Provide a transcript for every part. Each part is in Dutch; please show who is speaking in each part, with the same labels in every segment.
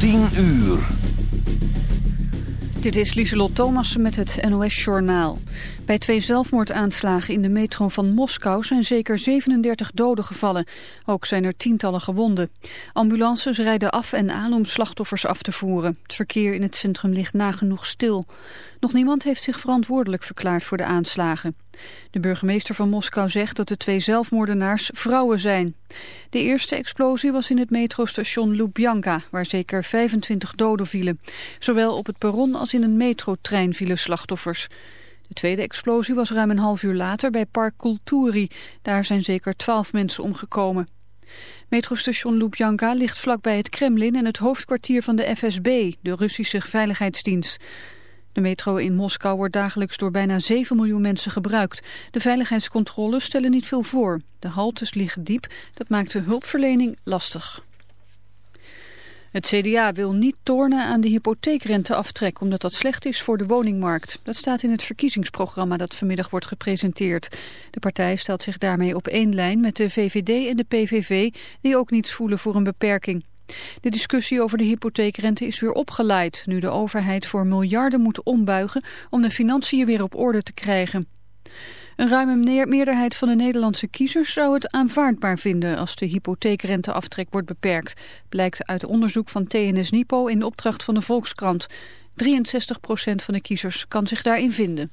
Speaker 1: 10 uur.
Speaker 2: Dit is Lieselot Thomassen met het NOS-journaal. Bij twee zelfmoordaanslagen in de metro van Moskou zijn zeker 37 doden gevallen. Ook zijn er tientallen gewonden. Ambulances rijden af en aan om slachtoffers af te voeren. Het verkeer in het centrum ligt nagenoeg stil. Nog niemand heeft zich verantwoordelijk verklaard voor de aanslagen. De burgemeester van Moskou zegt dat de twee zelfmoordenaars vrouwen zijn. De eerste explosie was in het metrostation Lubyanka, waar zeker 25 doden vielen. Zowel op het perron als in een metrotrein vielen slachtoffers. De tweede explosie was ruim een half uur later bij Park Kulturi. Daar zijn zeker 12 mensen omgekomen. Metrostation Lubyanka ligt vlakbij het Kremlin en het hoofdkwartier van de FSB, de Russische veiligheidsdienst. De metro in Moskou wordt dagelijks door bijna 7 miljoen mensen gebruikt. De veiligheidscontroles stellen niet veel voor. De haltes liggen diep, dat maakt de hulpverlening lastig. Het CDA wil niet tornen aan de hypotheekrenteaftrek omdat dat slecht is voor de woningmarkt. Dat staat in het verkiezingsprogramma dat vanmiddag wordt gepresenteerd. De partij stelt zich daarmee op één lijn met de VVD en de PVV die ook niets voelen voor een beperking. De discussie over de hypotheekrente is weer opgeleid, nu de overheid voor miljarden moet ombuigen om de financiën weer op orde te krijgen. Een ruime meerderheid van de Nederlandse kiezers zou het aanvaardbaar vinden als de hypotheekrenteaftrek wordt beperkt, blijkt uit onderzoek van TNS Nipo in opdracht van de Volkskrant. 63% van de kiezers kan zich daarin vinden.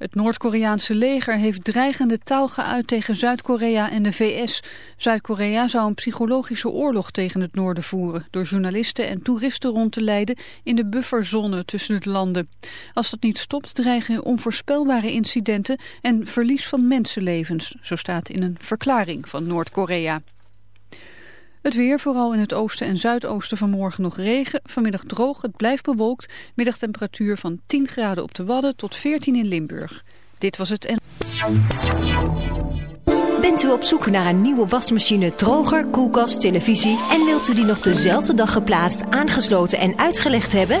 Speaker 2: Het Noord-Koreaanse leger heeft dreigende taal geuit tegen Zuid-Korea en de VS. Zuid-Korea zou een psychologische oorlog tegen het noorden voeren... door journalisten en toeristen rond te leiden in de bufferzone tussen de landen. Als dat niet stopt dreigen onvoorspelbare incidenten en verlies van mensenlevens... zo staat in een verklaring van Noord-Korea. Het weer, vooral in het oosten en zuidoosten vanmorgen nog regen. Vanmiddag droog, het blijft bewolkt. Middagtemperatuur van 10 graden op de Wadden tot 14 in Limburg. Dit was het en...
Speaker 3: Bent u op zoek naar een nieuwe wasmachine, droger, koelkast, televisie... en wilt u die nog dezelfde dag geplaatst, aangesloten en uitgelegd hebben?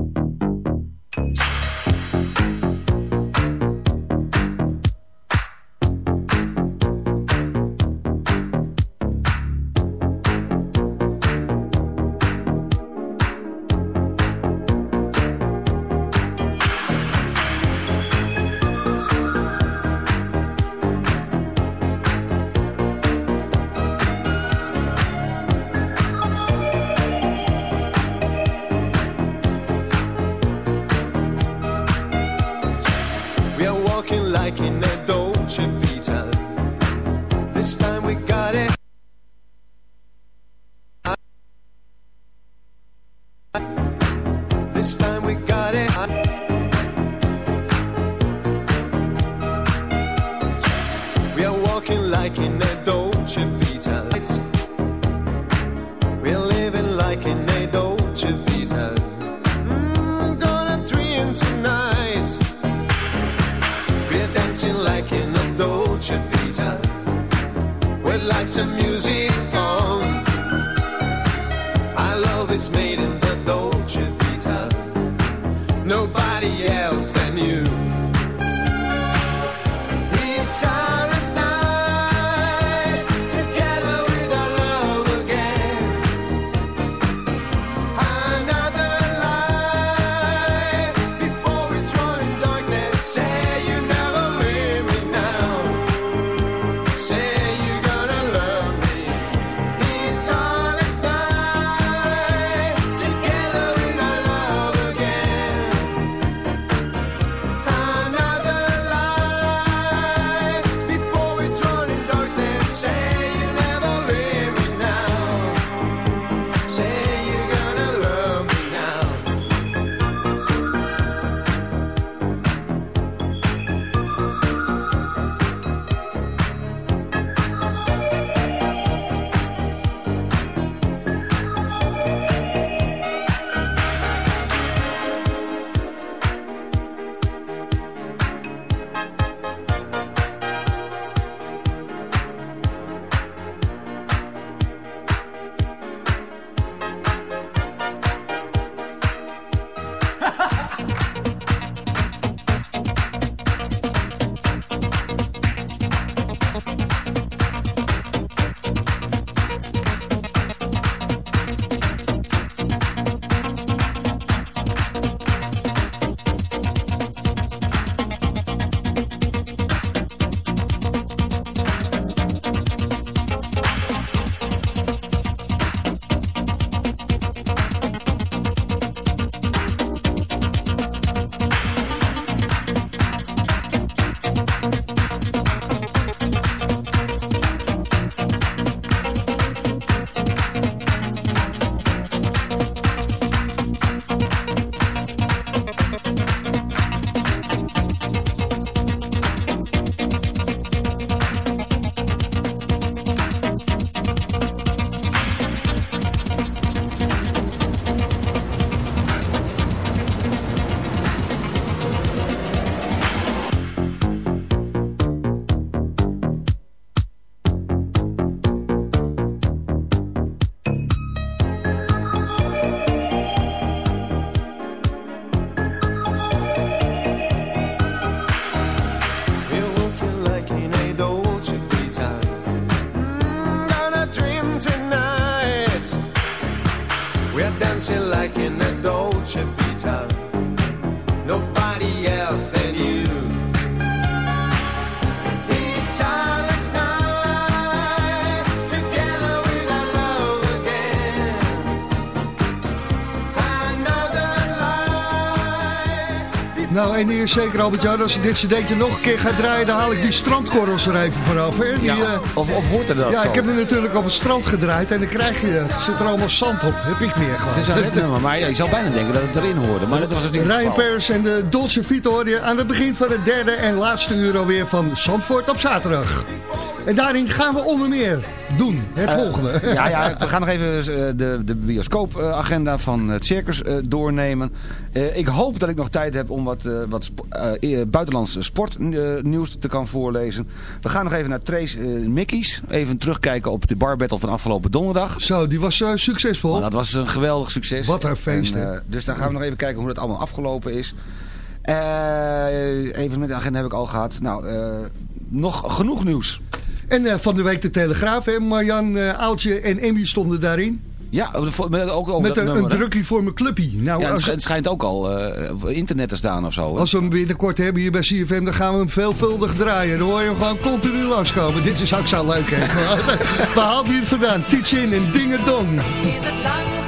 Speaker 4: En hier is zeker Albert-Jan, als ik dit cd'tje nog een keer ga draaien... dan haal ik die strandkorrels er even vanaf. Hè? Die,
Speaker 5: Ja,
Speaker 4: eh,
Speaker 5: of, of hoort er dat
Speaker 4: ja,
Speaker 5: zo?
Speaker 4: ik heb hem natuurlijk op het strand gedraaid en dan krijg je dat. Er zit er allemaal zand op. Heb ik meer gewoon.
Speaker 5: Het is een nummer, maar ja, je zou bijna denken dat het erin hoorde. Maar dat was dus niet het
Speaker 4: Ryan
Speaker 5: geval.
Speaker 4: Paris en de Dolce Vita je aan het begin van het derde en laatste uur alweer van Zandvoort op zaterdag. En daarin gaan we onder meer doen, het volgende.
Speaker 5: Ja, ja, we gaan nog even eh, de, de bioscoopagenda van het circus eh, doornemen. Eh, ik hoop dat ik nog tijd heb om wat, eh, wat eh, eh, buitenlands sportnieuws te kan voorlezen. We gaan nog even naar Trace eh, Mickey's. Even terugkijken op de bar battle van afgelopen donderdag.
Speaker 4: Zo, die was eh, succesvol.
Speaker 5: Nou, dat was een geweldig succes.
Speaker 4: Wat een feest,
Speaker 5: En, eh, dus dan gaan we nog even kijken hoe dat allemaal afgelopen is. Eh, even met de agenda heb ik al gehad. Nou, eh, nog genoeg nieuws.
Speaker 4: En eh, van de week de Telegraaf, hè? Marjan, eh Aaltje en Emmy stonden daarin.
Speaker 5: Ja, met, ook
Speaker 4: met
Speaker 5: dat
Speaker 4: een, een
Speaker 5: nummer, hè?
Speaker 4: drukkie voor mijn clubpie. Nou,
Speaker 5: Ja, het,
Speaker 4: als,
Speaker 5: sch- het schijnt ook al eh, internet te staan of zo. hè?
Speaker 4: als we hem binnenkort hebben hier bij CFM, dan gaan we hem veelvuldig draaien. Dan hoor je hem gewoon continu langskomen. Dit is ook zo leuk, hè? Waar haalt hij het vandaan? Teach in en dingerdong.
Speaker 6: Is het lang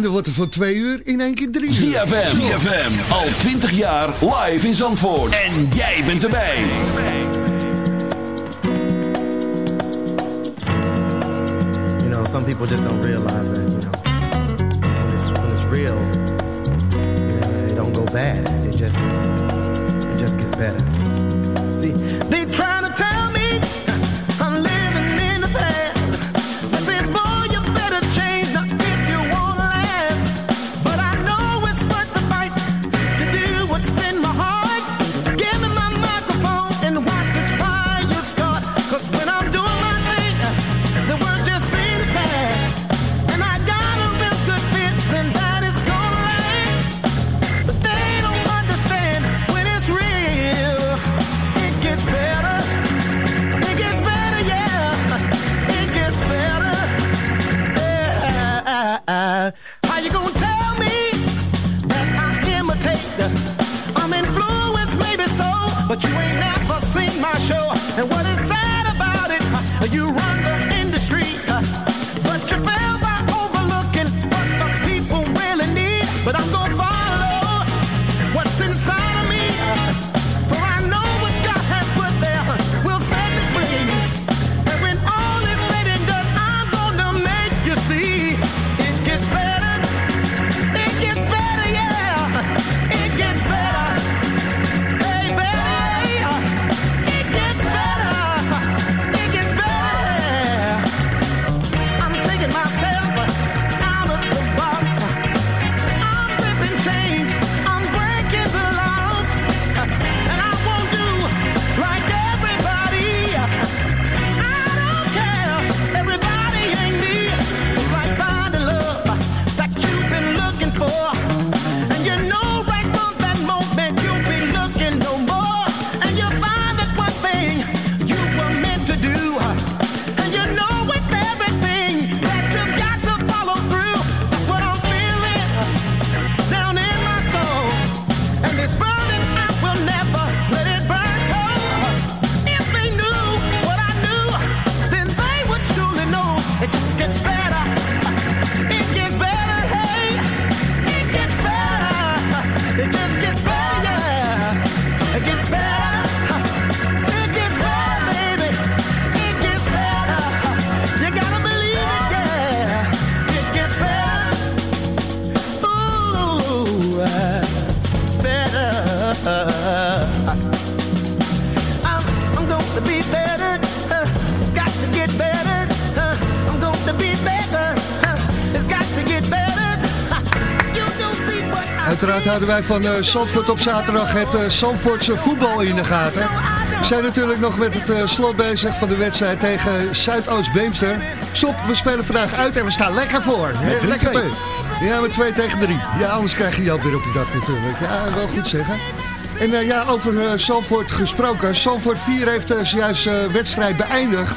Speaker 6: En dan
Speaker 4: wordt er van twee uur in één keer drie uur.
Speaker 7: ZFM, ZFM, al 20 jaar live in Zandvoort. En jij bent erbij.
Speaker 8: You know, some people just don't realize that, you know, when it's, when it's real, you know, it don't go bad.
Speaker 4: Houden wij van eh Zandvoort op zaterdag het Zandvoortse voetbal in de gaten. We zijn natuurlijk nog met het eh, slot bezig van de wedstrijd tegen Zuidoost-Beemster. Stop, we spelen vandaag uit en we staan lekker voor. Hè, lekker punt. Ja, met 2 tegen 3. Ja, anders krijg je Joop weer op je dak natuurlijk. Ja, wel goed zeggen. En ja, over eh Zandvoort gesproken. Zandvoort 4 heeft uh, juist uh, wedstrijd beëindigd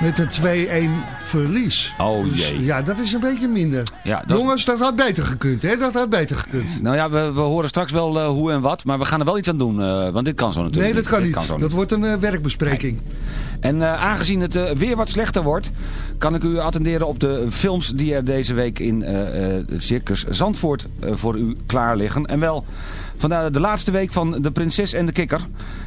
Speaker 4: met een 2-1 verlies.
Speaker 5: Oh
Speaker 4: Dus,
Speaker 5: jee.
Speaker 4: ja, dat is een beetje minder.
Speaker 5: Ja, dat-
Speaker 4: Jongens, dat had beter gekund, hè? Dat had beter gekund.
Speaker 5: Nou ja, we, we horen straks wel eh, hoe en wat, maar we gaan er wel iets aan doen, eh, want dit kan zo natuurlijk
Speaker 4: Nee, dat kan niet. Dat wordt een eh, werkbespreking.
Speaker 5: En aangezien het weer wat slechter wordt, kan ik u attenderen op de films die er deze week in het Circus Zandvoort voor u klaar liggen. En wel vandaag de laatste week van De Prinses en de Kikker.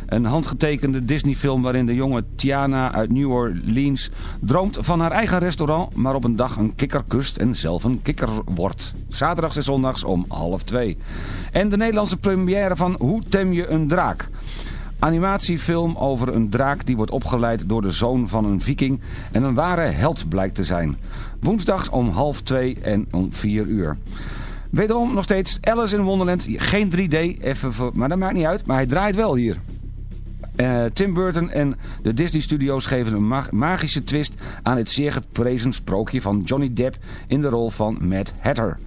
Speaker 5: Een handgetekende Disney film waarin de jonge Tiana uit New Orleans droomt van haar eigen restaurant, maar op een dag een kikker kust en zelf een kikker wordt. Zaterdags en zondags om half twee. En de Nederlandse première van Hoe tem je een draak? Animatiefilm over een draak die wordt opgeleid door de zoon van een viking en een ware held blijkt te zijn. Woensdags om half twee en om vier uur. Wederom nog steeds Alice in Wonderland. Geen 3D, even voor, maar dat maakt niet uit. Maar hij draait wel hier. Eh, Tim Burton en de Disney Studios geven een mag- magische twist aan het zeer geprezen sprookje van Johnny Depp in de rol van Mad Hatter.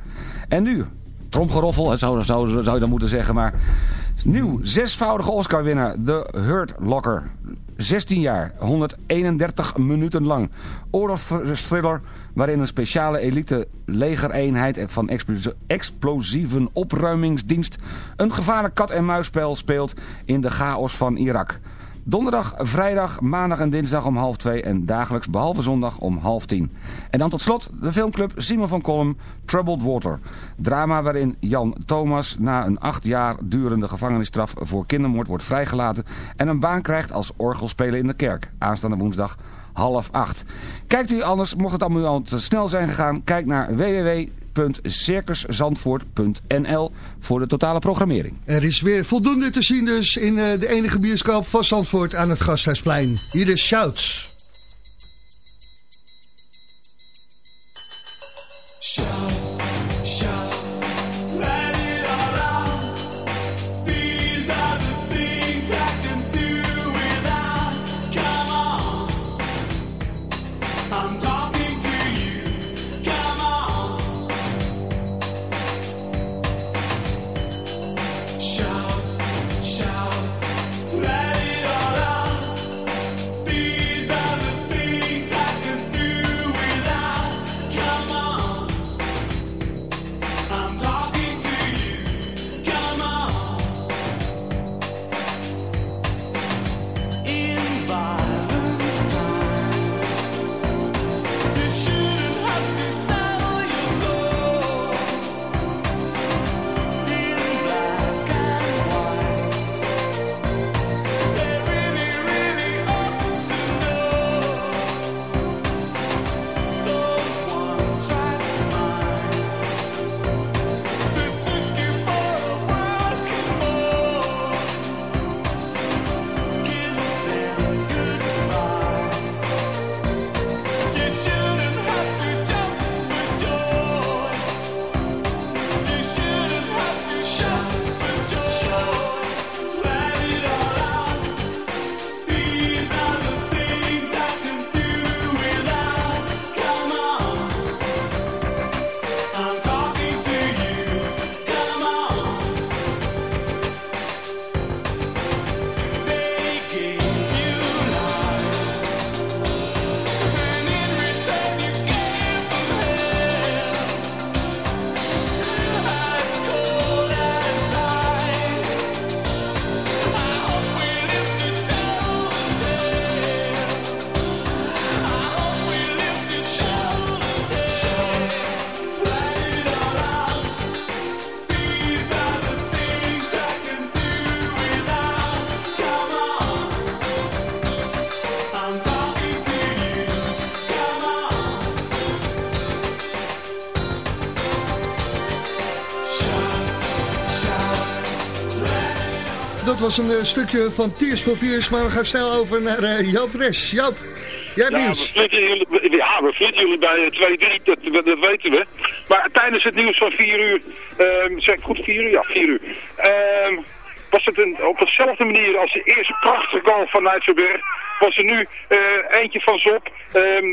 Speaker 5: En nu, tromgeroffel, zou, zou, zou je dan moeten zeggen, maar nieuw, zesvoudige Oscar-winnaar, The Hurt Locker. 16 jaar, 131 minuten lang. Oorlogsthriller waarin een speciale elite legereenheid van explos- explosieven opruimingsdienst een gevaarlijk kat-en-muisspel speelt in de chaos van Irak. Donderdag, vrijdag, maandag en dinsdag om half twee en dagelijks behalve zondag om half tien. En dan tot slot de filmclub Simon van Kolm, Troubled Water. Drama waarin Jan Thomas na een acht jaar durende gevangenisstraf voor kindermoord wordt vrijgelaten en een baan krijgt als orgelspeler in de kerk. Aanstaande woensdag half acht. Kijkt u anders, mocht het allemaal al te snel zijn gegaan, kijk naar www.circuszandvoort.nl voor de totale programmering.
Speaker 4: Er is weer voldoende te zien dus in eh, de enige bioscoop van Zandvoort aan het Gasthuisplein. Hier is Shouts. Was een eh, stukje van Tears for Fears, maar we gaan snel over naar eh Joop Fres. Joop, jij hebt
Speaker 9: Ja, we
Speaker 4: nieuws.
Speaker 9: jullie, ja, we flirten jullie bij eh, 2-3, dat, dat, weten we. Maar tijdens het nieuws van 4 uur, ehm, zeg ik goed 4 uur? Ja, 4 uur. ehm, was het een, op dezelfde manier als de eerste prachtige goal van Nijtsenberg. Was er nu eh, eentje van Zop,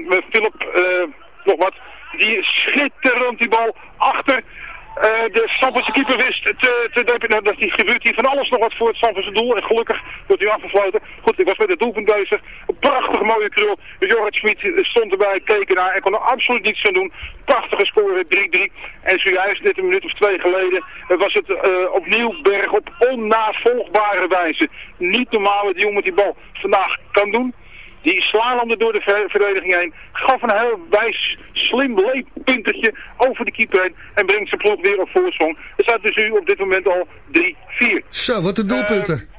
Speaker 9: met Philip, eh, nog wat. Die schitterend die bal achter eh, de Stamfordse keeper wist te, te dempen. Nou, dat die gebeurt hier van alles nog wat voor het Stamfordse doel. En gelukkig wordt hij afgesloten. Goed, ik was met het doelpunt bezig. Een prachtige mooie krul. Jorrit Schmid stond erbij, keek ernaar en kon er absoluut niets aan doen. Prachtige score, 3-3. En zojuist, net een minuut of twee geleden, was het eh, opnieuw Berg op onnavolgbare wijze. Niet normaal wat die jongen die bal vandaag kan doen. Die slalomde door de ver- verdediging heen. Gaf een heel wijs, slim leeppuntertje over de keeper heen. En brengt zijn ploeg weer op voorsprong. Er staat dus nu op dit moment al 3-4.
Speaker 4: Zo, wat een doelpunten.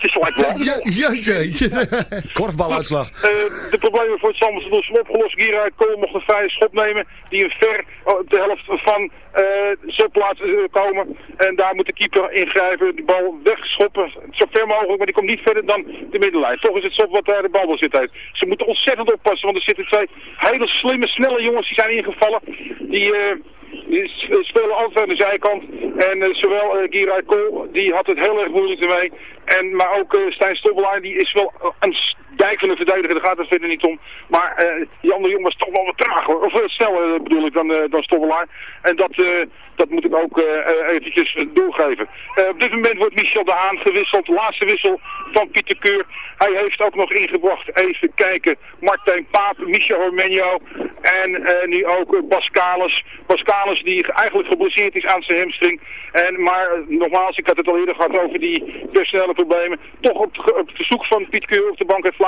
Speaker 9: Ja, het is gelijk wel.
Speaker 4: ja, ja, ja.
Speaker 5: Korfbaluitslag.
Speaker 9: Eh, de problemen voor het Zandvoortse doel zijn opgelost. Gira Kool mocht een vrije schop nemen. Die een ver oh, op de helft van eh zijn plaats eh, komen. En daar moet de keeper ingrijpen. Die bal wegschoppen. Zo ver mogelijk. Maar die komt niet verder dan de middenlijn. Toch is het stop wat daar de bal wel zit heeft. Ze moeten ontzettend oppassen. Want er zitten twee hele slimme, snelle jongens die zijn ingevallen. Die... eh, die spelen altijd aan de zijkant. En eh, zowel Giray Kool, die had het heel erg moeilijk ermee. En, maar ook eh, Stijn Stobbelaar, die is wel een dijk van de verdediger. Daar gaat het verder niet om. Maar eh, die andere jongen was toch wel wat traag hoor. Of eh, sneller eh, bedoel ik dan, dan. En dat, dat moet ik ook eventjes doorgeven. Op dit moment wordt Michel de Haan gewisseld. Laatste wissel van Pieter Keur. Hij heeft ook nog ingebracht, even kijken, Martijn Paap, Michel Hormenio En nu ook. Bas Kalis die eigenlijk geblesseerd is aan zijn hamstring. En, maar nogmaals, ik had het al eerder gehad over die personele problemen. Toch op, op verzoek van Piet Keur op de bank heeft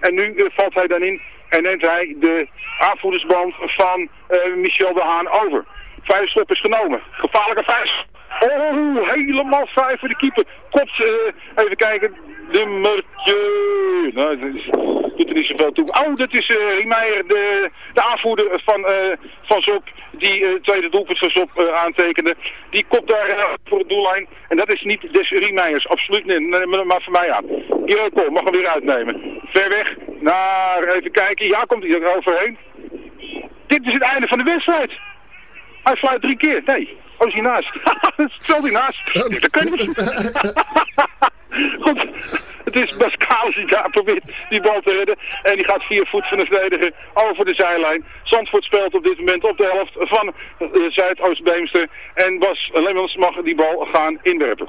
Speaker 9: En nu eh, valt hij dan in en neemt hij de aanvoerdersband van eh, Michel de Haan over. Vijf stop is genomen. Gevaarlijke vijf. Oh, helemaal vrij voor de keeper. Kopt, eh, even kijken, nummertje. Nou, dat doet er niet zoveel toe. Oh, dat is eh Riemeyer, de, de aanvoerder van, eh van Zop, die het tweede doelpunt van Zop aantekende. Die kopt daar voor het doellijn. En dat is niet des Riemeyers, absoluut niet. Maar, voor mij aan. Paul, mag hem weer uitnemen. Ver weg, naar, even kijken. Ja, komt hij er overheen. Dit is het einde van de wedstrijd. Hij fluit drie keer. Nee. Oh, is hij naast. Stelt hij naast. Dat kan niet. Goed. Het is Bas Kalis die daar probeert die bal te redden. En die gaat vier voet van de verdediger over de zijlijn. Zandvoort speelt op dit moment op de helft van eh, Zuidoost-Beemster. En Bas Lemmens mag die bal gaan inwerpen.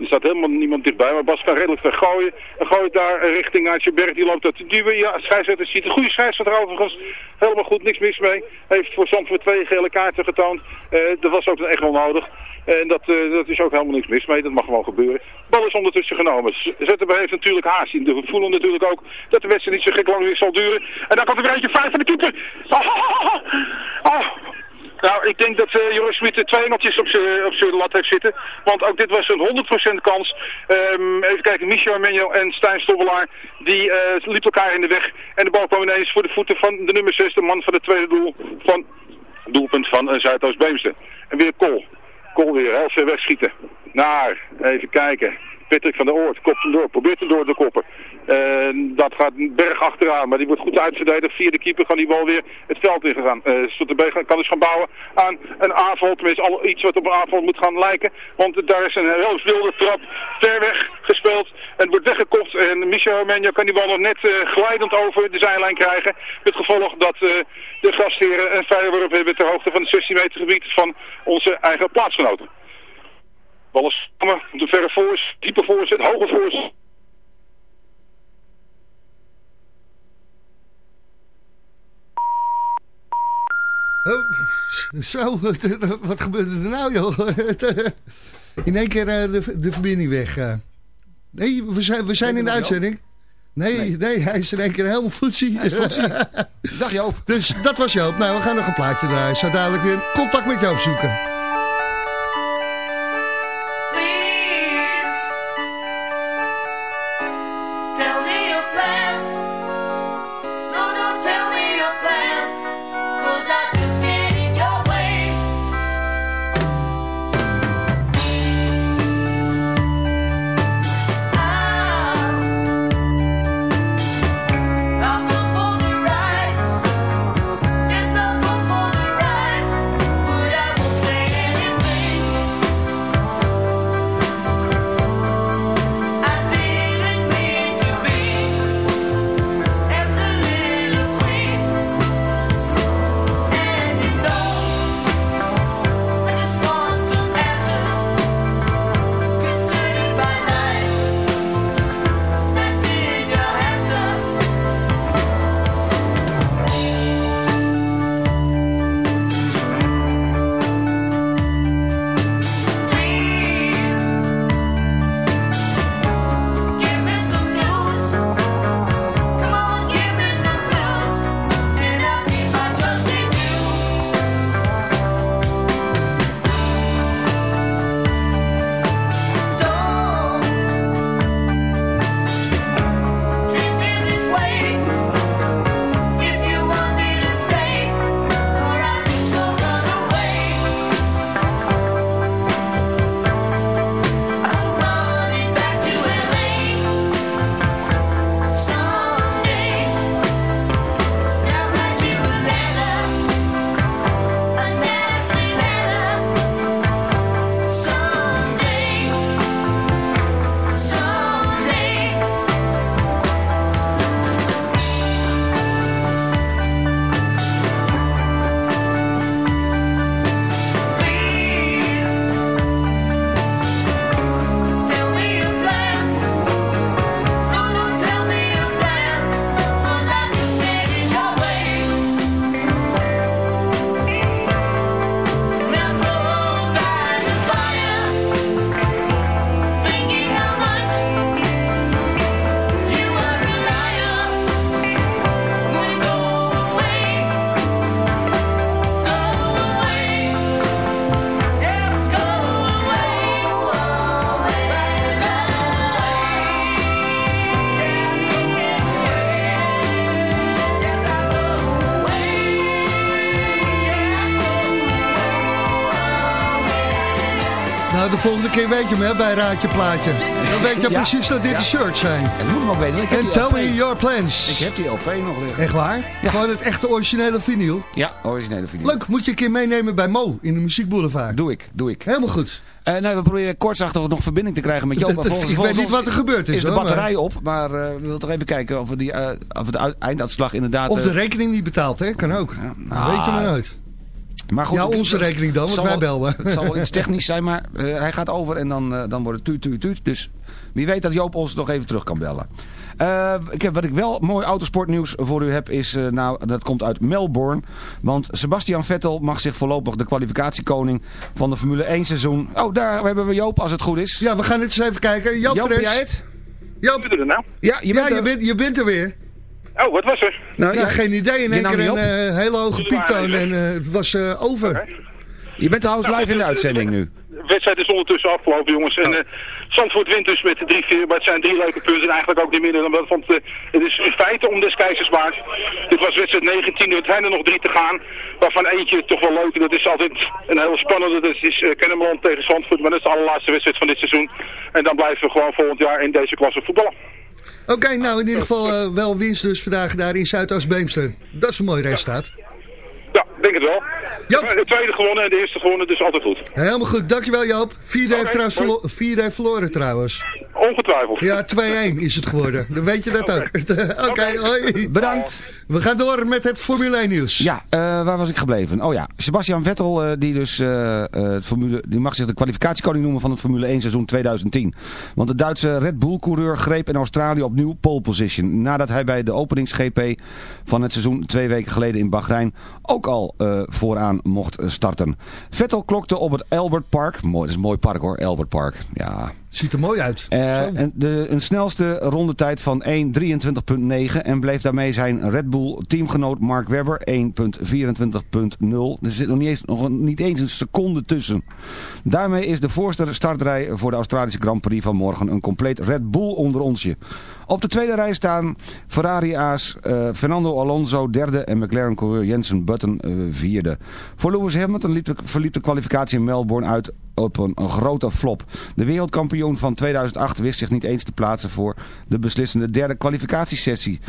Speaker 9: Er staat helemaal niemand dichtbij, maar Bas kan redelijk ver gooien. En gooit daar richting Aartje Berg, die loopt dat te duwen. Ja, scheidsrechter ziet een goede scheidsrechter overigens. Helemaal goed, niks mis mee. Heeft voor Zandvoort twee gele kaarten getoond. Eh dat was ook echt wel nodig. En dat, eh, dat is ook helemaal niks mis mee, dat mag gewoon gebeuren. Bal is ondertussen genomen. Z- ZTB heeft natuurlijk haast. We voelen natuurlijk ook dat de wedstrijd niet zo gek lang meer zal duren. En dan komt er weer eentje vijf van de keeper. Oh, oh. Nou, ik denk dat eh Joris Smit twee engeltjes op zijn lat heeft zitten. Want ook dit was een 100% kans. Ehm, even kijken, Michel Armenio en Stijn Stobbelaar, die eh liepen elkaar in de weg. En de bal kwam ineens voor de voeten van de nummer 6, de man van het tweede doel van doelpunt van uh, Zuidoost-Beemster. En weer Kool. Kool weer heel ver wegschieten. Naar, even kijken. Patrick van der Oort kopt hem door, probeert hem door te koppen. En dat gaat berg achteraan, maar die wordt goed uitverdedigd. Via de keeper kan die bal weer het veld ingegaan. Uh, Stotterbeek kan dus gaan bouwen aan een aanval, tenminste al iets wat op een aanval moet gaan lijken. Want daar is een heel wilde trap ver weg gespeeld en wordt weggekopt. En Michel Menja kan die bal nog net uh, glijdend over de zijlijn krijgen. Met gevolg dat uh, de gastheren een vijverwerp hebben ter hoogte van het 16 meter gebied van onze eigen plaatsgenoten. Ballen samen, de verre voorzet, diepe voorzet, hoge voorzet.
Speaker 4: Oh, zo, wat gebeurde er nou, joh? In één keer uh, de, de verbinding weg. Uh. Nee, we zijn, we zijn in de uitzending. Nee, nee, nee, hij is in één keer helemaal voetsie.
Speaker 5: Dag Joop.
Speaker 4: Dus dat was Joop. Nou, we gaan nog een plaatje draaien. Zo dadelijk weer contact met Joop zoeken. Volgende keer weet je hem, hè, bij Raadje Plaatje. Dan weet je
Speaker 5: Ja.
Speaker 4: precies dat dit
Speaker 5: Ja.
Speaker 4: de shirts zijn.
Speaker 5: Ik moet weten. Ik heb
Speaker 4: En tell me your plans.
Speaker 5: Ik heb die LP nog liggen.
Speaker 4: Echt waar? Gewoon het echte originele vinyl.
Speaker 5: Ja, originele video.
Speaker 4: Leuk, moet je een keer meenemen bij Mo in de Muziekboulevard.
Speaker 5: Doe ik, doe ik.
Speaker 4: Helemaal goed.
Speaker 5: Nou, we proberen kortachtig nog verbinding te krijgen met Joop. maar volgens-
Speaker 4: Ik weet niet wat er gebeurd is,
Speaker 5: Is de
Speaker 4: hoor,
Speaker 5: batterij op, maar eh, we willen toch even kijken of we, die, eh, of de uit- einduitslag inderdaad...
Speaker 4: Of de rekening niet betaald, hè? Kan ook.
Speaker 5: nou,
Speaker 4: weet je maar nooit.
Speaker 5: Maar goed,
Speaker 4: Ja, onze rekening dan,
Speaker 5: het
Speaker 4: want
Speaker 5: zal
Speaker 4: wij
Speaker 5: wel-
Speaker 4: belden.
Speaker 5: Het zal wel iets technisch zijn, maar eh, hij gaat over en dan, eh, dan wordt het tuut, tuut, tuut. Dus wie weet dat Joop ons nog even terug kan bellen. Eh, ik heb, wat ik wel mooi autosportnieuws voor u heb is, eh, nou, dat komt uit Melbourne. Want Sebastian Vettel mag zich voorlopig de kwalificatiekoning van de Formule 1 seizoen... Oh, daar hebben we Joop, als het goed is.
Speaker 4: Ja, we gaan het eens even kijken. Joop,
Speaker 5: Joop, ben jij het?
Speaker 4: Joop,
Speaker 9: er nou?
Speaker 5: Ja, je
Speaker 4: ja,
Speaker 5: bent,
Speaker 4: je,
Speaker 5: er.
Speaker 4: bent, je bent er weer.
Speaker 9: Oh, wat was er?
Speaker 5: Nou,
Speaker 4: Ja, geen idee. In één keer een eh, hele hoge
Speaker 9: maar
Speaker 4: pieptoon
Speaker 9: even.
Speaker 4: en eh, het was eh, over.
Speaker 5: je bent trouwens live in de uitzending nu.
Speaker 9: De wedstrijd is ondertussen afgelopen, jongens. En
Speaker 5: Oh.
Speaker 9: eh Zandvoort wint dus met 3-4, maar het zijn drie leuke punten en eigenlijk ook niet minder dan wat. Want eh, het is in feite om des keizers waard. Dit was wedstrijd 19, er zijn er nog drie te gaan. Waarvan eentje toch wel leuk, dat is altijd een hele spannende. Dat is uh, Kennemerland tegen Zandvoort, maar dat is de allerlaatste wedstrijd van dit seizoen. En dan blijven we gewoon volgend jaar in deze klasse voetballen.
Speaker 4: Oké, nou in ieder geval eh, wel winst dus vandaag daar in Zuidoost-Beemster. Dat is een mooi resultaat.
Speaker 9: Ja, ik denk het wel.
Speaker 4: Joop.
Speaker 9: De tweede gewonnen en de eerste gewonnen, dus altijd goed.
Speaker 4: Helemaal goed, dankjewel Joop. Vierde heeft
Speaker 9: Oké,
Speaker 4: trouwens verlo- vierde heeft verloren trouwens.
Speaker 9: Ongetwijfeld.
Speaker 4: Ja, 2-1 is het geworden. Dan weet je dat ook. Oké, hoi.
Speaker 5: Bedankt.
Speaker 4: We gaan door met het Formule 1 nieuws.
Speaker 5: Ja, eh, waar was ik gebleven? Oh ja, Sebastian Vettel eh, die dus, eh, eh, het Formule, die mag zich de kwalificatiekoning noemen van het Formule 1 seizoen 2010. Want de Duitse Red Bull coureur greep in Australië opnieuw pole position. Nadat hij bij de openings-GP van het seizoen twee weken geleden in Bahrein ook al eh, vooraan mocht starten. Vettel klokte op het Albert Park. Mooi, dat is een mooi park hoor, Albert Park. Ja,
Speaker 4: Ziet er mooi uit.
Speaker 5: eh, en de, een snelste rondetijd van 1.23.9 en bleef daarmee zijn Red Bull teamgenoot Mark Webber 1.24.0. Er zit nog niet, eens, nog niet eens een seconde tussen. Daarmee is de voorste startrij voor de Australische Grand Prix van morgen een compleet Red Bull onder onsje. Op de tweede rij staan Ferrari-aas eh, Fernando Alonso derde en McLaren-coureur Jensen Button eh, vierde. Voor Lewis Hamilton liep de, verliep de kwalificatie in Melbourne uit op een, een grote flop. De wereldkampioen van 2008 wist zich niet eens te plaatsen voor de beslissende derde kwalificatiesessie.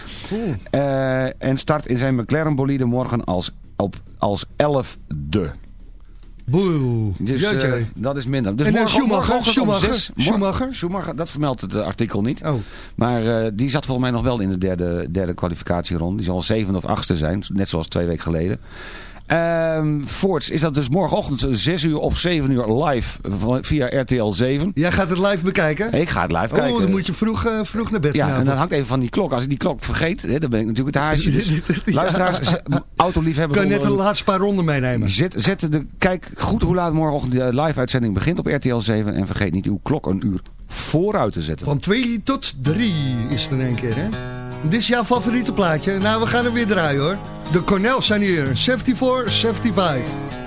Speaker 5: Eh, en start in zijn McLaren bolide morgen als, op, als elfde.
Speaker 4: Boe.
Speaker 5: Dus eh, dat is minder. Dus
Speaker 4: En, eh,
Speaker 5: morgen,
Speaker 4: Schumacher,
Speaker 5: om
Speaker 4: Schumacher,
Speaker 5: zes-
Speaker 4: Schumacher?
Speaker 5: Schumacher, dat vermeldt het eh, artikel niet.
Speaker 4: Oh.
Speaker 5: Maar eh, die zat volgens mij nog wel in de derde, derde kwalificatieronde. Die zal zevende of achtste zijn, net zoals twee weken geleden. Ehm voorts is dat dus morgenochtend 6 uur of 7 uur live via RTL 7.
Speaker 4: Jij gaat het live bekijken?
Speaker 5: Ik ga het live kijken.
Speaker 4: Oh, dan moet je vroeg, eh, vroeg naar bed
Speaker 5: Ja, en dat hangt even van die klok. Als ik die klok vergeet, hè, dan ben ik natuurlijk het haasje. Dus luisteraars, z- autoliefhebbers...
Speaker 4: kan je net de laatste paar ronden meenemen.
Speaker 5: Zet, zet de, kijk goed hoe laat morgenochtend de live-uitzending begint op RTL 7. En vergeet niet uw klok een uur vooruit te zetten.
Speaker 4: Van 2 tot 3 is het in één keer, hè? Dit is jouw favoriete plaatje. Nou, we gaan hem weer draaien, hoor. De Cornels zijn hier. 74, 75.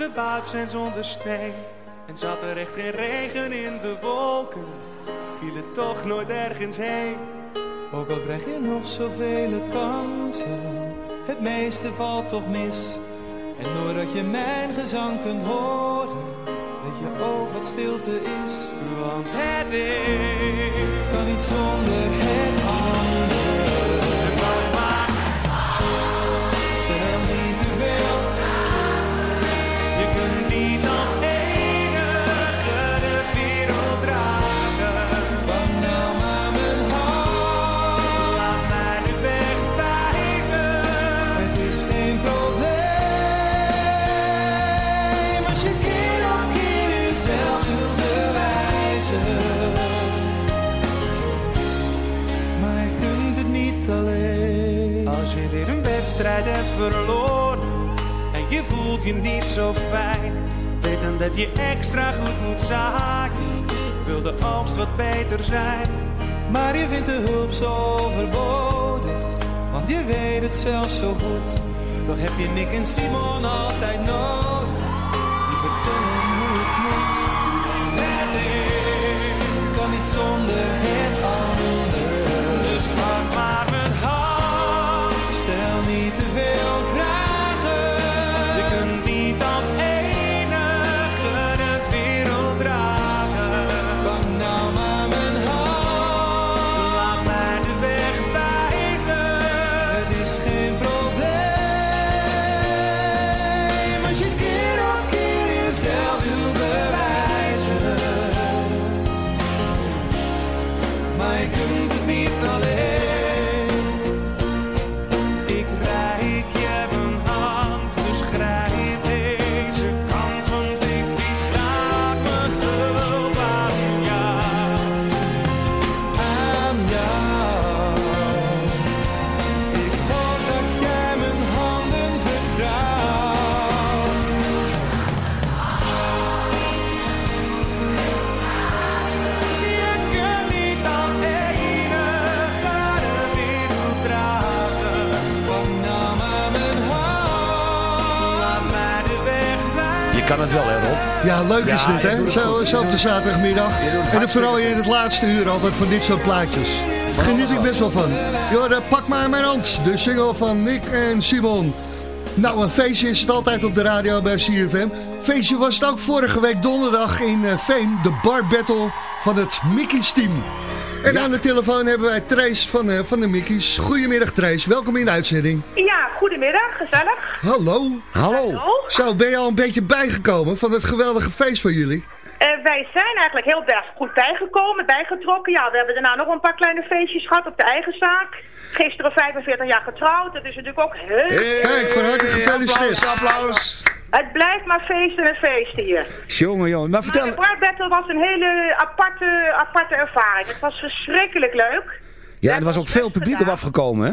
Speaker 10: Gebouwd zijn zonder steen. En zat er echt geen regen in de wolken, viel het toch nooit ergens heen.
Speaker 11: Ook al krijg je nog zoveel kansen, het meeste valt toch mis. En doordat je mijn gezang kunt horen, weet je ook wat stilte is.
Speaker 10: Want het is
Speaker 11: kan niet zonder het.
Speaker 10: Voelt je niet zo fijn, weet dan dat je extra goed moet zaaien. Wil de oogst wat beter zijn,
Speaker 11: Maar je vindt de hulp zo overbodig, want je weet het zelf zo goed. Toch heb je Nick en Simon altijd nodig, die vertellen hoe het moet. Het een kan niet zonder het
Speaker 4: Ja, leuk is
Speaker 5: Ja,
Speaker 4: dit, hè? Zo, zo op de zaterdagmiddag. En dan vooral in het laatste uur altijd van dit soort plaatjes. Daar geniet ik best wel van. Jorden, pak maar mijn hand. De single van Nick en Simon. Nou, een feestje is het altijd op de radio bij CFM. Feestje was het ook vorige week donderdag in eh Veen. De bar battle van het Mickey's team. En aan de telefoon hebben wij Trace van, eh, van de Mickey's. Goedemiddag Trace, welkom in de uitzending.
Speaker 12: Ja, goedemiddag, gezellig.
Speaker 4: Hallo.
Speaker 5: Hallo.
Speaker 4: Zo, ben je al een beetje bijgekomen van het geweldige feest van jullie?
Speaker 12: Eh, wij zijn eigenlijk heel erg goed bijgekomen, bijgetrokken. Ja, we hebben daarna nog een paar kleine feestjes gehad op de eigen zaak. Gisteren 45 jaar getrouwd, dat is natuurlijk ook heel...
Speaker 4: Kijk, van harte gefeliciteerd.
Speaker 5: applaus.
Speaker 12: Het blijft maar feesten en feesten hier.
Speaker 5: Jongen, jongen. Maar
Speaker 12: Maar
Speaker 5: vertel...
Speaker 12: de bar battle was een hele aparte, aparte ervaring. Het was verschrikkelijk leuk.
Speaker 5: Ja, er was ook veel publiek op afgekomen, hè?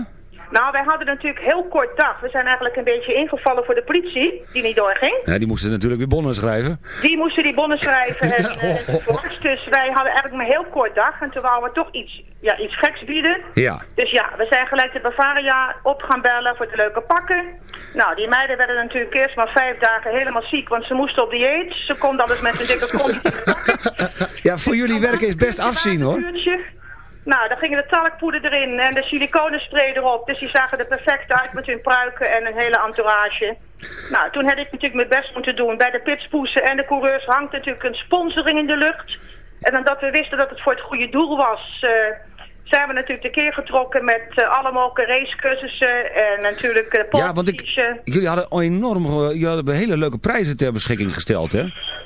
Speaker 12: Nou, wij hadden natuurlijk heel kort dag. We zijn eigenlijk een beetje ingevallen voor de politie, die niet doorging.
Speaker 5: Ja, die moesten natuurlijk weer bonnen schrijven.
Speaker 12: Die moesten die bonnen schrijven en, eh, enzovoorts. Dus wij hadden eigenlijk maar heel kort dag. En toen wouden we toch iets, ja, iets geks bieden.
Speaker 5: Ja.
Speaker 12: Dus ja, we zijn gelijk de Bavaria op gaan bellen voor de leuke pakken. Nou, die meiden werden natuurlijk eerst maar vijf dagen helemaal ziek, want ze moesten op dieet. Ze konden alles met een dikke kont.
Speaker 5: Ja, voor jullie werken is best afzien, hoor.
Speaker 12: Nou, dan gingen de talkpoeder erin en de siliconenspray erop. Dus die zagen er perfect uit met hun pruiken en een hele entourage. Nou, toen heb ik natuurlijk mijn best moeten doen. Bij de pitspoesen en de coureurs hangt natuurlijk een sponsoring in de lucht. En omdat we wisten dat het voor het goede doel was... eh, zijn we natuurlijk de keer getrokken met eh, alle mogelijke racecursussen en natuurlijk uh,
Speaker 5: Ja, want ik, jullie hadden enorm, jullie hadden hele leuke prijzen ter beschikking gesteld, hè?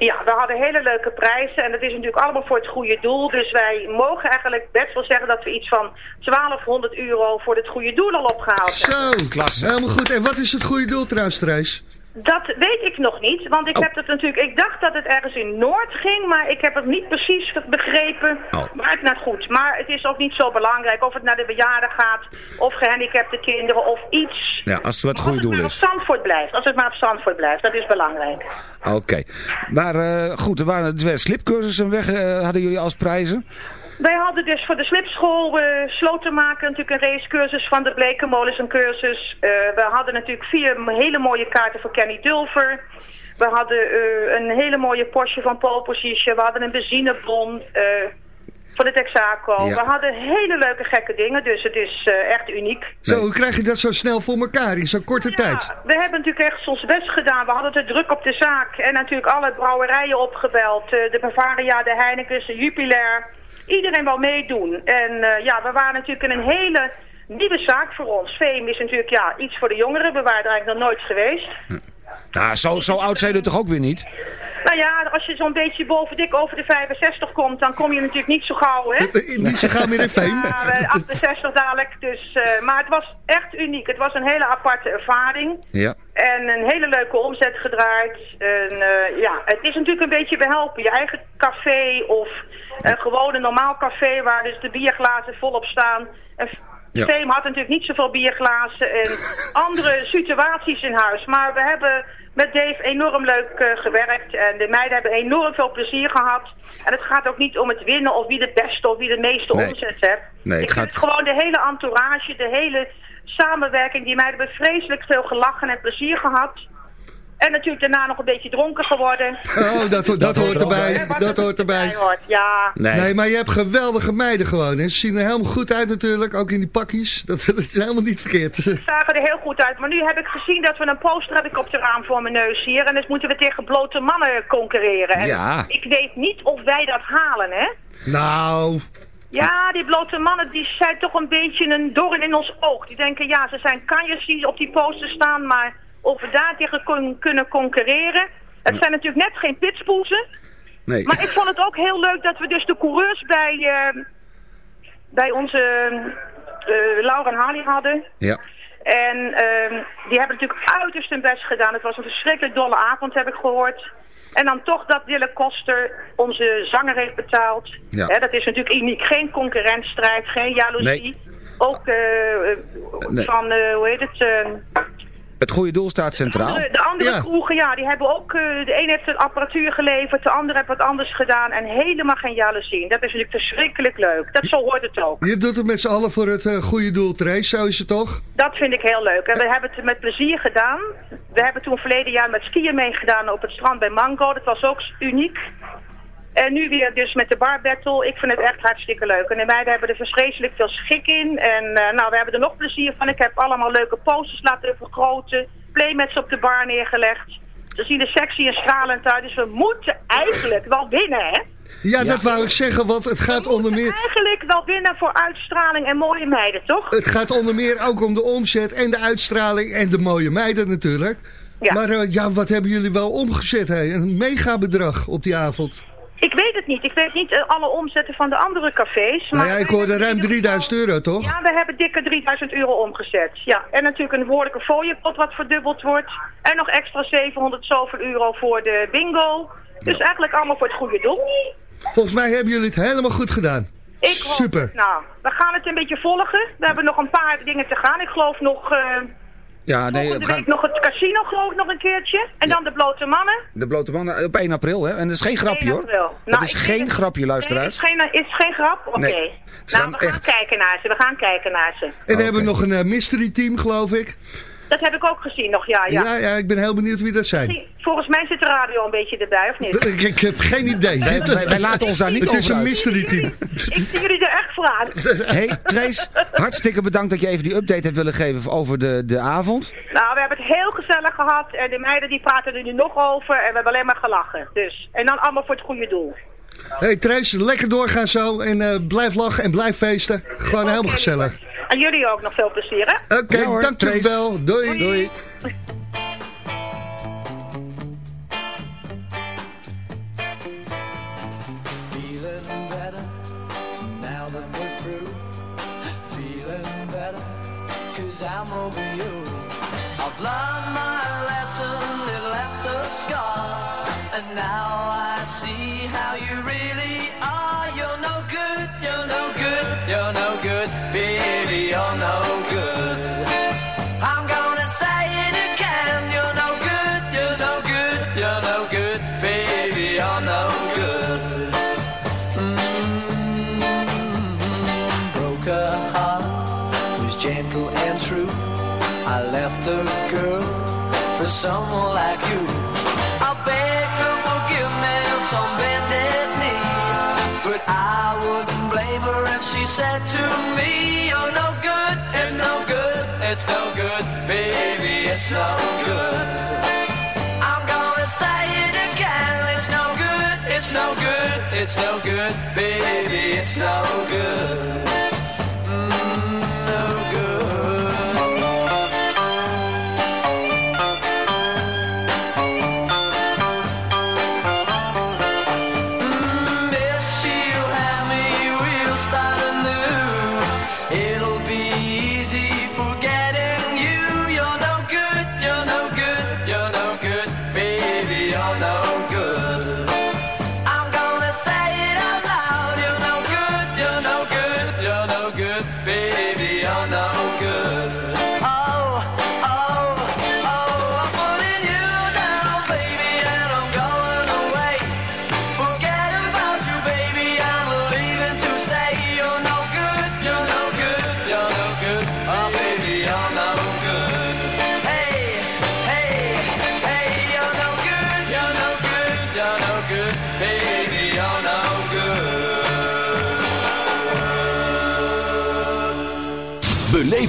Speaker 12: Ja, we hadden hele leuke prijzen en dat is natuurlijk allemaal voor het goede doel. Dus wij mogen eigenlijk best wel zeggen dat we iets van 1200 euro voor het goede doel al opgehaald hebben.
Speaker 4: Zo,
Speaker 5: Klasse.
Speaker 4: helemaal goed. En wat is het goede doel trouwens, Trace?
Speaker 12: Dat weet ik nog niet, want ik
Speaker 5: Oh.
Speaker 12: heb het natuurlijk, ik dacht dat het ergens in Noord ging, maar ik heb het niet precies begrepen.
Speaker 5: Oh.
Speaker 12: Maar het net goed. Maar het is ook niet zo belangrijk of het naar de bejaarden gaat, of gehandicapte kinderen, of iets.
Speaker 5: Ja, als het wat het goede
Speaker 12: Als het
Speaker 5: doel
Speaker 12: maar op
Speaker 5: is.
Speaker 12: Zandvoort blijft, als het maar op Zandvoort blijft, dat is belangrijk.
Speaker 5: Oké. Maar eh, goed, er waren twee slipcursussen weg, eh, hadden jullie als prijzen?
Speaker 12: Wij hadden dus voor de slipschool uh, Slotenmaker natuurlijk een racecursus van de Blekenmolens een cursus. Uh, we hadden natuurlijk vier hele mooie kaarten voor Kenny Dulver. We hadden uh, een hele mooie Porsche van Pole Position. We hadden een benzinebon uh, van de Texaco.
Speaker 4: Ja.
Speaker 12: We hadden hele leuke gekke dingen, dus het is uh, echt uniek.
Speaker 4: Zo, hoe krijg je dat zo snel voor elkaar in zo'n korte tijd?
Speaker 12: We hebben natuurlijk echt ons best gedaan. We hadden het druk op de zaak. En natuurlijk alle brouwerijen opgebeld. Uh, de Bavaria, de Heinekens, de Jupiler. Iedereen wou meedoen. En uh, ja, we waren natuurlijk in een hele nieuwe zaak voor ons. Fame is natuurlijk ja, iets voor de jongeren. We waren er eigenlijk nog nooit geweest.
Speaker 5: Nou, zo, zo oud zijn jullie toch ook weer niet?
Speaker 12: Nou ja, als je zo'n beetje boven dik over de 65 komt, dan kom je natuurlijk niet zo gauw, hè?
Speaker 4: niet zo gauw meer in Fame.
Speaker 12: Ja, 68 dadelijk. Dus, uh, maar het was echt uniek. Het was een hele aparte ervaring.
Speaker 5: Ja.
Speaker 12: En een hele leuke omzet gedraaid. En uh, ja, het is natuurlijk een beetje behelpen. Je eigen café of een gewone normaal café waar dus de bierglazen volop staan. En
Speaker 5: Ja.
Speaker 12: Had natuurlijk niet zoveel bierglazen en andere situaties in huis. Maar we hebben met Dave enorm leuk uh, gewerkt en de meiden hebben enorm veel plezier gehad. En het gaat ook niet om het winnen of wie de beste of wie de meeste
Speaker 5: Nee.
Speaker 12: omzet heeft.
Speaker 5: Nee, het
Speaker 12: Ik vind
Speaker 5: gaat-
Speaker 12: het gewoon de hele entourage, de hele samenwerking. Die meiden hebben vreselijk veel gelachen en plezier gehad. En natuurlijk daarna nog een beetje dronken geworden.
Speaker 4: Oh, dat, dat,
Speaker 5: Dat
Speaker 4: hoort erbij. Dat hoort erbij.
Speaker 12: bij hoort, Ja,
Speaker 5: Nee.
Speaker 4: Nee, maar je hebt geweldige meiden gewoon. Hè. Ze zien er helemaal goed uit natuurlijk, ook in die pakjes. Dat, dat is helemaal niet verkeerd.
Speaker 12: zagen er heel goed uit. Maar nu heb ik gezien dat we een poster heb ik op de raam voor mijn neus hier. En dus moeten we tegen blote mannen concurreren. En
Speaker 4: Ja.
Speaker 12: Ik weet niet of wij dat halen, hè?
Speaker 4: Nou,
Speaker 12: Ja, die blote mannen die zijn toch een beetje een doorn in ons oog. Die denken, ja, ze zijn kanjers die op die poster staan, maar of we daar tegen kun- kunnen concurreren. Het zijn natuurlijk net geen pitspoezen.
Speaker 5: Nee.
Speaker 12: Maar ik vond het ook heel leuk dat we dus de coureurs bij, eh, bij onze eh Laura en Harley hadden.
Speaker 5: Ja.
Speaker 12: En ehm, die hebben natuurlijk uiterst hun best gedaan. Het was een verschrikkelijk dolle avond, heb ik gehoord. En dan toch dat Dille Koster onze zanger heeft betaald.
Speaker 5: Ja.
Speaker 12: Hè, dat is natuurlijk uniek. Geen concurrentstrijd, geen jaloezie.
Speaker 5: Nee.
Speaker 12: Ook eh,
Speaker 5: Nee.
Speaker 12: van, hoe heet het, eh,
Speaker 5: Het goede doel staat centraal.
Speaker 12: De, de andere kroegen, ja, die hebben ook... eh, de een heeft een apparatuur geleverd, de ander heeft wat anders gedaan. En helemaal geen jaloezie. Dat is natuurlijk verschrikkelijk leuk. Dat zo hoort het ook.
Speaker 4: Je doet het met z'n allen voor het eh, goede doel, Trace, zo is het toch?
Speaker 12: Dat vind ik heel leuk. En we hebben het met plezier gedaan. We hebben toen verleden jaar met skiën meegedaan op het strand bij Mango. Dat was ook uniek. En nu weer dus met de bar battle. Ik vind het echt hartstikke leuk. En de meiden hebben er verschrikkelijk veel schik in. En eh, nou, we hebben er nog plezier van. Ik heb allemaal leuke posters laten vergroten. Playmats op de bar neergelegd. Ze zien er sexy en stralend uit. Dus we moeten eigenlijk wel winnen, hè?
Speaker 4: Ja, dat wou ik zeggen, want het gaat onder meer...
Speaker 12: Eigenlijk wel winnen voor uitstraling en mooie meiden, toch?
Speaker 4: Het gaat onder meer ook om de omzet en de uitstraling en de mooie meiden natuurlijk.
Speaker 12: Ja.
Speaker 4: Maar eh, ja, wat hebben jullie wel omgezet? Hè? Een megabedrag op die avond.
Speaker 12: Ik weet het niet. Ik weet niet eh, alle omzetten van de andere cafés.
Speaker 4: Nou ja, ik hoorde ruim 3000 euro, toch?
Speaker 12: Ja, we hebben dikke 3000 euro omgezet. Ja, en natuurlijk een behoorlijke fooiepot wat verdubbeld wordt. En nog extra 700 zoveel euro voor de bingo. Dus eigenlijk allemaal voor het goede doel.
Speaker 4: Volgens mij hebben jullie het helemaal goed gedaan.
Speaker 12: Ik hoop-
Speaker 4: Super.
Speaker 12: Nou, we gaan het een beetje volgen. We hebben nog een paar dingen te gaan. Ik geloof nog... eh
Speaker 5: Ja, nee,
Speaker 12: volgende
Speaker 5: we gaan,
Speaker 12: week nog het casino geloof ik nog een keertje. En dan de blote mannen.
Speaker 5: de blote mannen op 1 april, hè? En dat is geen grapje,
Speaker 12: 1
Speaker 5: hoor.
Speaker 12: april.
Speaker 5: Dat
Speaker 12: Nou,
Speaker 5: is geen grapje,
Speaker 12: Nee,
Speaker 5: luisteraars.
Speaker 12: is geen, is geen grap? Oké.
Speaker 5: Nee,
Speaker 12: Nou,
Speaker 5: gaan
Speaker 12: we gaan
Speaker 5: echt-
Speaker 12: kijken naar ze. We gaan kijken naar ze.
Speaker 4: En we hebben nog een eh, mystery team, geloof ik.
Speaker 12: Dat heb ik ook gezien nog, ja. ja.
Speaker 4: Ja, ja, ik ben heel benieuwd wie dat zijn.
Speaker 12: Volgens mij zit de radio een beetje erbij, of niet?
Speaker 4: Ik, ik heb geen idee.
Speaker 5: Wij- wij- wij laten ons daar niet
Speaker 4: Het is
Speaker 5: over
Speaker 4: een mystery team.
Speaker 12: Ik zie jullie er echt voor aan.
Speaker 5: hey, Trace, hartstikke bedankt dat je even die update hebt willen geven over de, de avond.
Speaker 12: Nou, we hebben het heel gezellig gehad. En de meiden die praten er nu nog over. En we hebben alleen maar gelachen. Dus. En dan allemaal voor het goede doel.
Speaker 4: Hey Trace, lekker doorgaan zo. En eh, blijf lachen en blijf feesten. Gewoon helemaal gezellig.
Speaker 12: En jullie ook nog veel plezier, hè?
Speaker 4: Oké,
Speaker 5: Ja hoor,
Speaker 4: dankjewel. Doei.
Speaker 5: Doei.
Speaker 13: Feeling better now that we're through. Feeling better cause I'm over you. I've learned my lesson, it left a scar. And now I see how you really are. You're no good, you're no good, you're no good, baby, you're no it's no good, baby, it's no good.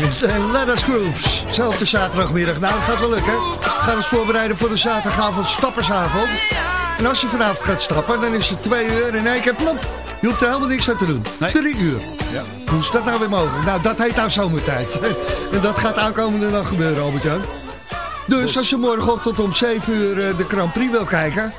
Speaker 14: En Let Us Grooves. Zo op de zaterdagmiddag. Nou, dat gaat wel lukken. Gaan we ons voorbereiden voor de zaterdagavond stappersavond. En als je vanavond gaat stappen, dan is het twee uur in één keer plop. Je hoeft er helemaal niks aan te doen. Drie uur.
Speaker 5: Ja.
Speaker 14: Hoe is dat nou weer mogelijk? Nou, dat heet nou zomertijd. en dat gaat aankomende dag gebeuren, Albert-Jan. Dus als je morgenochtend om 7 uur eh, de Grand Prix wil kijken...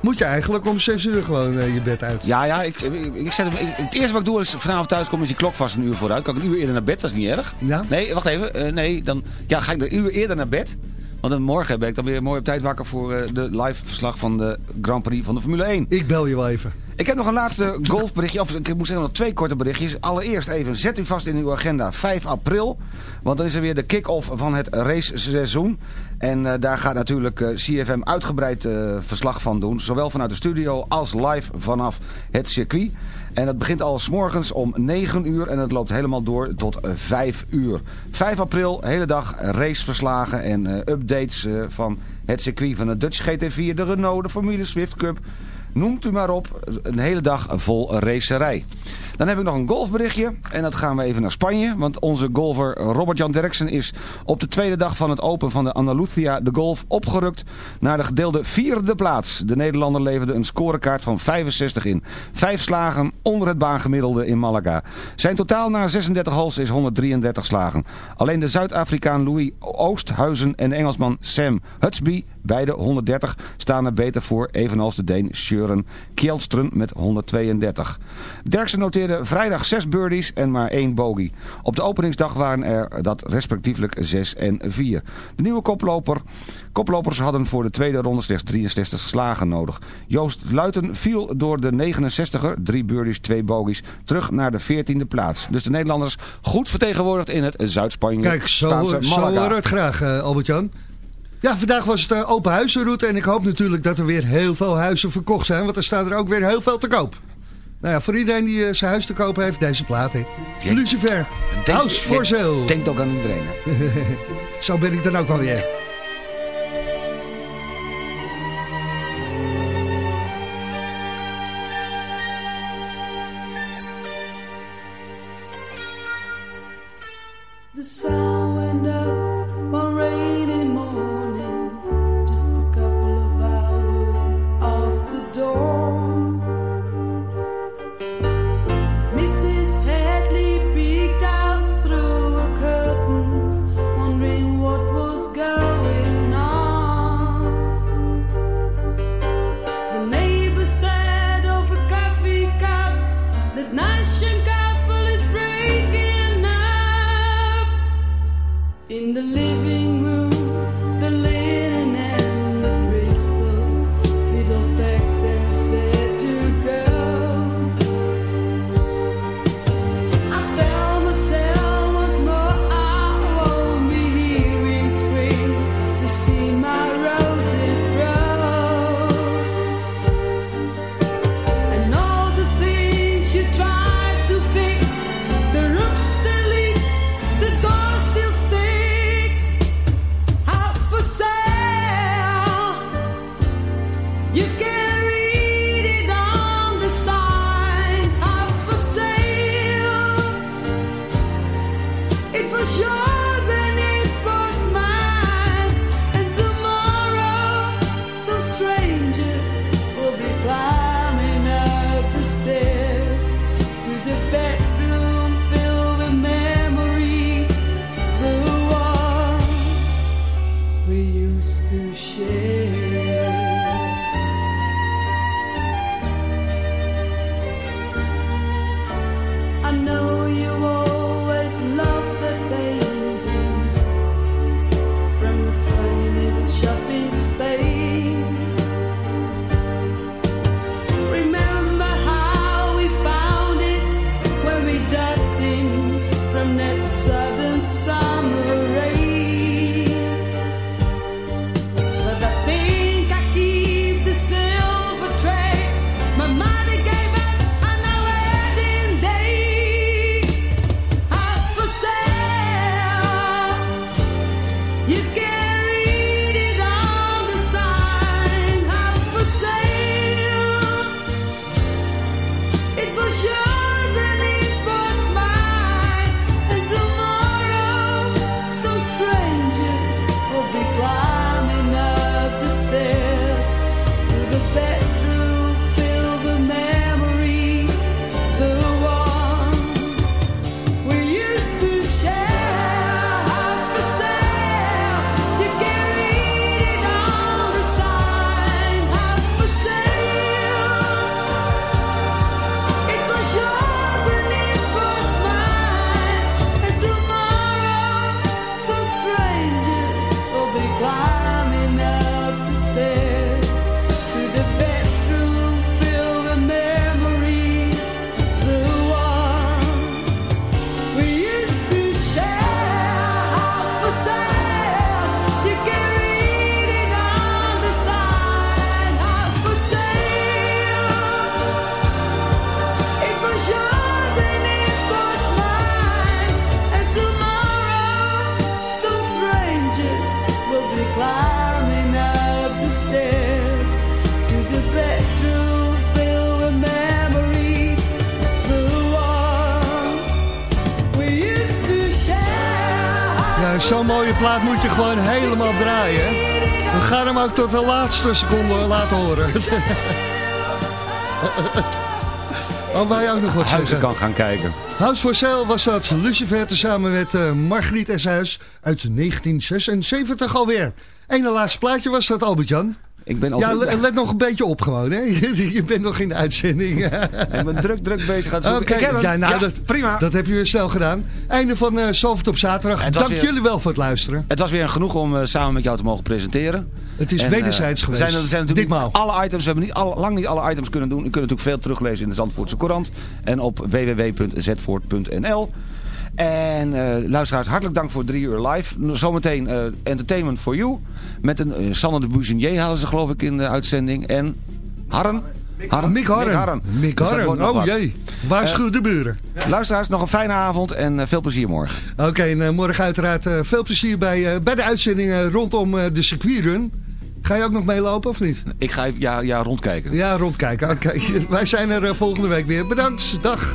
Speaker 14: moet je eigenlijk om 6 uur gewoon eh, je bed uit.
Speaker 5: Ja, ja, ik, ik, ik zet hem, ik- het eerste wat ik doe als ik vanavond thuis kom is die klok vast een uur vooruit. Kan ik een uur eerder naar bed, dat is niet erg.
Speaker 14: Ja?
Speaker 5: Nee, wacht even. eh, nee, dan ja, ga ik een uur eerder naar bed. Want dan morgen ben ik dan weer mooi op tijd wakker voor eh, de live verslag van de Grand Prix van de Formule 1.
Speaker 14: Ik bel je wel even.
Speaker 5: Ik heb nog een laatste golfberichtje, of ik moet zeggen nog twee korte berichtjes. Allereerst even, zet u vast in uw agenda 5 april. Want dan is er weer de kick-off van het raceseizoen. En eh, daar gaat natuurlijk eh, CFM uitgebreid eh, verslag van doen. Zowel vanuit de studio als live vanaf het circuit. En dat begint al s morgens om 9 uur en het loopt helemaal door tot eh, 5 uur. 5 april, hele dag raceverslagen en updates van het circuit van de Dutch GT4, de Renault, de Formule Swift Cup. Noemt u maar op, een hele dag vol racerij. Dan heb ik nog een golfberichtje en dat gaan we even naar Spanje. Want onze golfer Robert-Jan Derksen is op de tweede dag van het Open van de Andalusia de golf opgerukt naar de gedeelde vierde plaats. De Nederlander leverde een scorekaart van 65 in. Vijf slagen onder het baangemiddelde in Malaga. Zijn totaal na 36 holes is 133 slagen. Alleen de Zuid-Afrikaan Louis Oosthuizen en Engelsman Sam Hutsby, beide 130, staan er beter voor. Evenals de Deen Sjøren Kjeldstrøm met 132. Derksen noteerde vrijdag 6 birdies en maar 1 bogey. Op de openingsdag waren er dat respectievelijk 6 en 4. De nieuwe koploper, koplopers hadden voor de tweede ronde slechts 63 slagen nodig. Joost Luiten viel door de 69er, 3 birdies, 2 bogies, terug naar de 14e plaats. Dus de Nederlanders goed vertegenwoordigd in het Zuid-Spanje.
Speaker 14: Kijk, zo,
Speaker 5: Spaanse
Speaker 14: zo het graag, eh, Albert-Jan. Ja, vandaag was het eh, open huizenroute en ik hoop natuurlijk dat er weer heel veel huizen verkocht zijn, want er staan er ook weer heel veel te koop. Nou ja, voor iedereen die eh, zijn huis te kopen heeft, deze plaat. Lucifer,
Speaker 5: Denk-
Speaker 14: House for Sale.
Speaker 5: Denkt ook aan iedereen. Hè?
Speaker 14: Zo ben ik dan ook wel weer.
Speaker 4: Hem ook tot de laatste seconde laten horen. Oh, wij ook nog wat
Speaker 5: Huizen
Speaker 4: zeggen.
Speaker 5: kan gaan kijken.
Speaker 4: House for Sale was dat. Lucifer samen met eh, Margriet Eshuis uit 1976 alweer. En de laatste plaatje was dat, Albert-Jan.
Speaker 5: Ik ben
Speaker 4: Ja,
Speaker 5: altijd...
Speaker 4: let nog een beetje op gewoon, hè. Je bent nog in de uitzending.
Speaker 5: Ik ben druk, druk bezig aan het zoeken. Ik
Speaker 4: ja, nou,
Speaker 5: Ja,
Speaker 4: dat,
Speaker 5: prima.
Speaker 4: Dat heb je weer snel gedaan. Einde van eh Zalvert op zaterdag. Dank
Speaker 5: weer-
Speaker 4: jullie wel voor het luisteren.
Speaker 5: Het was weer een genoeg om eh, samen met jou te mogen presenteren.
Speaker 4: Het is
Speaker 5: En,
Speaker 4: wederzijds
Speaker 5: eh,
Speaker 4: geweest.
Speaker 5: We zijn, zijn natuurlijk
Speaker 4: Ditmaal.
Speaker 5: alle items, we hebben niet alle, lang niet alle items kunnen doen. U kunt natuurlijk veel teruglezen in de Zandvoortse Courant. En op www.zvoort.nl. En eh, luisteraars, hartelijk dank voor drie uur live. Zometeen eh, Entertainment for You. Met een eh, Sanne de Buzinier halen ze geloof ik in de uitzending. En Harren. Harren.
Speaker 4: Mick Harren. Mick
Speaker 5: Dus
Speaker 4: Harren.
Speaker 5: wordt nog
Speaker 4: Oh
Speaker 5: wat.
Speaker 4: jee. Waarschuw de buren.
Speaker 5: Luisteraars, nog een fijne avond en veel plezier morgen.
Speaker 4: Oké, en morgen uiteraard veel plezier bij, bij de uitzendingen rondom de circuitrun. Ga je ook nog meelopen of niet?
Speaker 5: Ik ga ja, ja, rondkijken.
Speaker 4: Ja, rondkijken. Oké, wij zijn er volgende week weer. Bedankt. Dag.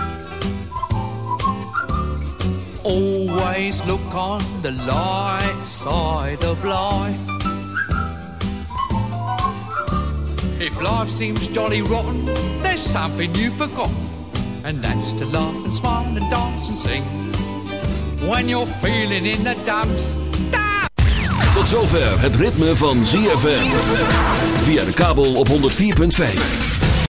Speaker 15: Always look on the light side of life. If life seems jolly rotten, there's something you've forgotten, and that's to laugh and smile and dance and sing. When you're feeling in the dumps,
Speaker 7: Tot zover het ritme van ZFM. Via de kabel op 104.5.